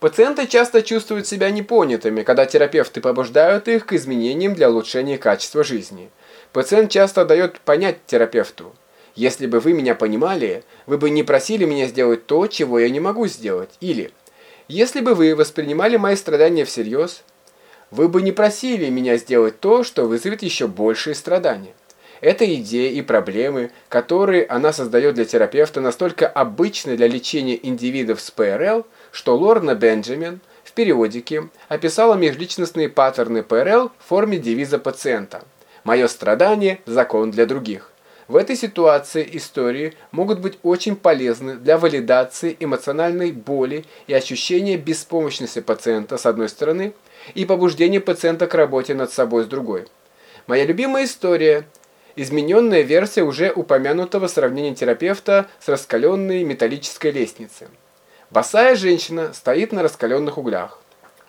Пациенты часто чувствуют себя непонятыми, когда терапевты побуждают их к изменениям для улучшения качества жизни. Пациент часто дает понять терапевту, «Если бы вы меня понимали, вы бы не просили меня сделать то, чего я не могу сделать». Или «Если бы вы воспринимали мои страдания всерьез, вы бы не просили меня сделать то, что вызовет еще большие страдания». Это идеи и проблемы, которые она создает для терапевта, настолько обычны для лечения индивидов с ПРЛ, что Лорна Бенджамин в периодике описала межличностные паттерны ПРЛ в форме девиза пациента «Мое страдание – закон для других». В этой ситуации истории могут быть очень полезны для валидации эмоциональной боли и ощущения беспомощности пациента с одной стороны и побуждения пациента к работе над собой с другой. Моя любимая история измененная версия уже упомянутого сравнения терапевта с раскаленной металлической лестницей. Босая женщина стоит на раскаленных углях.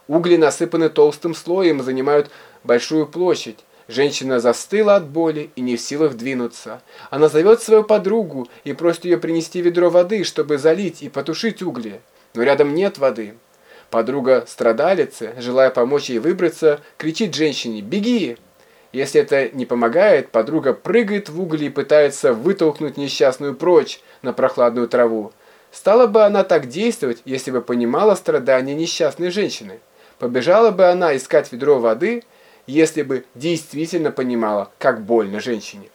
Угли насыпаны толстым слоем и занимают большую площадь. Женщина застыла от боли и не в силах двинуться. Она зовет свою подругу и просит ее принести ведро воды, чтобы залить и потушить угли. Но рядом нет воды. Подруга страдалицы, желая помочь ей выбраться, кричит женщине «Беги!». Если это не помогает, подруга прыгает в угли и пытается вытолкнуть несчастную прочь на прохладную траву. Стала бы она так действовать, если бы понимала страдания несчастной женщины? Побежала бы она искать ведро воды, если бы действительно понимала, как больно женщине?